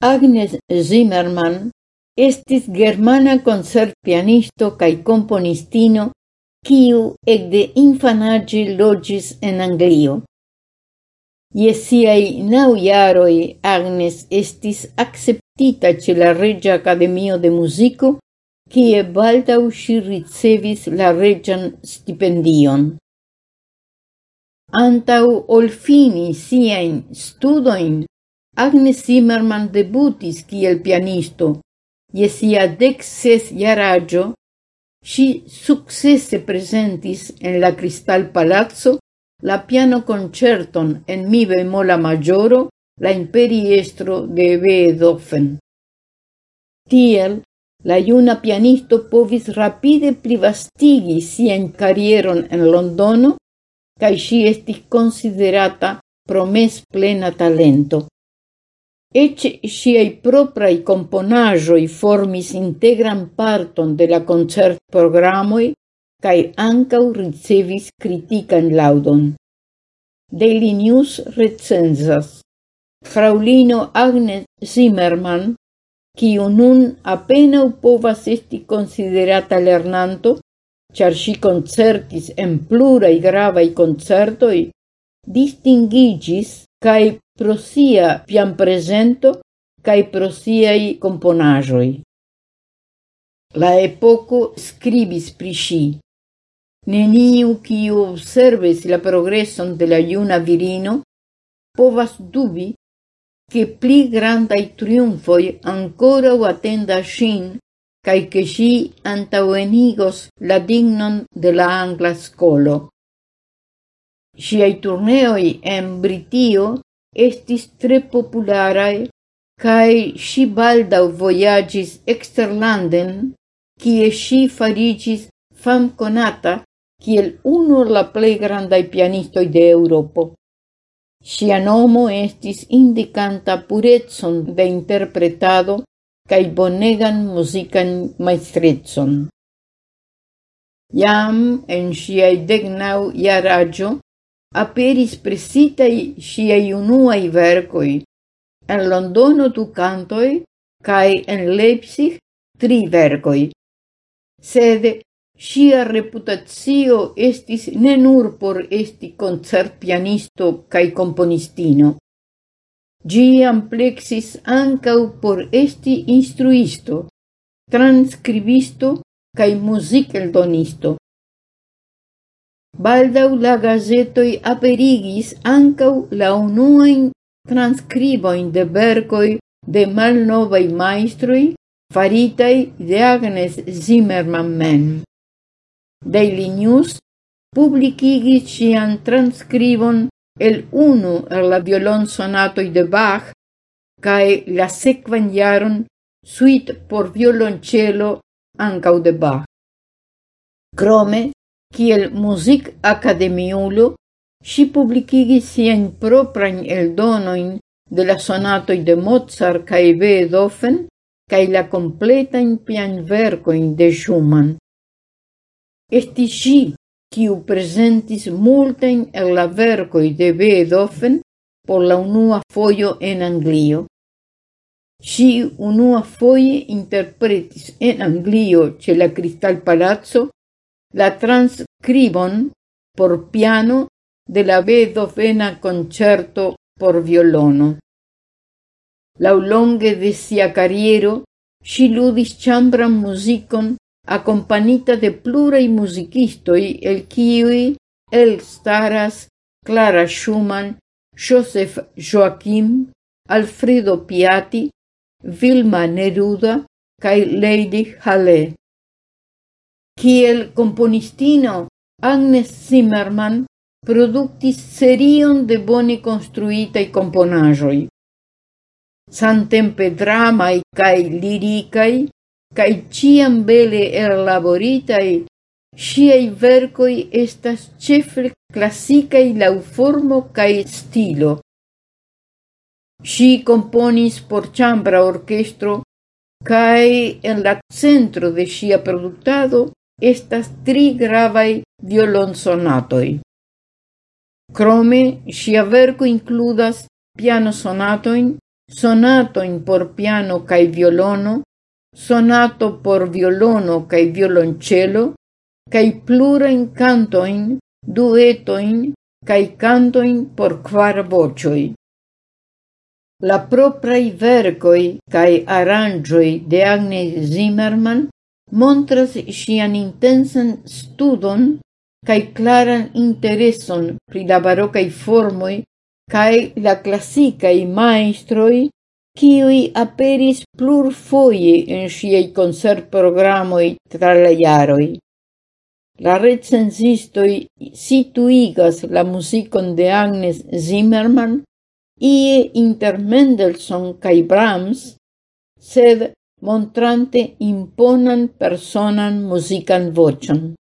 Agnes Zimmermann estis germana concertpianisto cae componistino quiu ec de infanagi logis en Anglio. Iesiai nau iaroi Agnes estis acceptita ce la Regia Academio de Musico quie baldau si ricevis la Regian stipendion. Antau olfini fini studoin Agnes Zimmermann debutis kiel pianisto, je sia dexes iaraggio, si successe presentis en la Cristal Palazzo la piano concerton en mi bemola maggioro, la imperiestro de Beethoven. Tiel, la iuna pianisto povis rapide privastigi sien carrieron en Londono cae si estis considerata promes plena talento. Eĉ siei proprai componajoi formis integran parton de la concert programoi, cae ancau ricevis critican laudon. Daily News recensas. Fraulino Agnes Zimmermann, quiu nun apenaŭ povas esti considerata lernanto, char si concertis en plurai gravai concertoi, distingiĝis cae pro sia pian presento cae pro siai componajoi. La epoco scribis pri si. Neniu kiu observes la progresson de la iuna virino povas dubi che pli grandai triumfoi ancora o attenda shin cae che si antauenigos la dignon de la angla scolo. Siai turneoi en Britio estis tre popularaj kaj ŝi baldaŭ vojaĝis eksterlanden, kie ŝi fariĝis famkonata kiel unu la plei grandai pianistoi de Europo. Sia nomo estis indicanta purecon de interpretado cae bonegan musican maestretzon. Iam, en siai degnau jaraĝo aperis presitai ŝiaj unuai vercoi. en Londono du cantoi cae en Leipzig tri vercoi. Sed sia reputatio estis ne nur por esti concert pianisto cae componistino. Gi amplexis ancau por esti instruisto, transcribisto cae musiceldonisto. Baldau la gazetoi aperigis ancau la unuain transcriboin de verkoj de malnovai majstroj faritai de Agnes Zimmermann men. Daily News publicigis ŝian transcribon el unu er la violon sonatoi de Bach cae la sekvan jaron suite por violoncello ancau de Bach. Crome Kiel muzikakademiulo ŝi publikigis siajn proprajn eldonojn de la sonatoj de Mozart kaj Beethoven kaj la kompletajn pianverkojn de Schumann. Estis ŝi kiu prezentis multajn el la verkoj de Beethoven por la unua fojo en Anglio. Ŝi unuafoje interpretis en Anglio ĉe la Kristal Palaco la transcribon por piano de la Beethovena concerto por violono. Laulonge de sia carriero, si ludis chambran musicon accompagnita de plurei musicistoi el kiui el staras Clara Schumann, Joseph Joachim, Alfredo Piatti, Vilma Neruda cae Lady. kiel componistino Agnes Zimmermann produktis serion de bone construitai componajoi. Santempe dramai cae liricai, cae ciam bele ellaboritaj, siei vercoi estas cefle classicai laŭ formo kaj stilo. Si componis por chambra orchestro, cae en la centro de sia productado, estas tri gravaj violonsonatoj. Krome ŝia verko inkludas pianosonatojn, sonatoin por piano cae violono, sonato por violono kaj violonĉelo kaj plurajn cantoin, duetoin, cae cantoin por quar vocioi. La proprai vercoi cae aranĝoj de Agnes Zimmermann montras sian intensan studon cae claran intereson pri la barocai formoi cae la classicai maestroi kiuj aperis plurfoje en concert programoi tra la iaroi. La recensistoi situigas la musicon de Agnes Zimmermann ie inter Mendelssohn cae Brahms, sed montrante imponan personan musican vocion.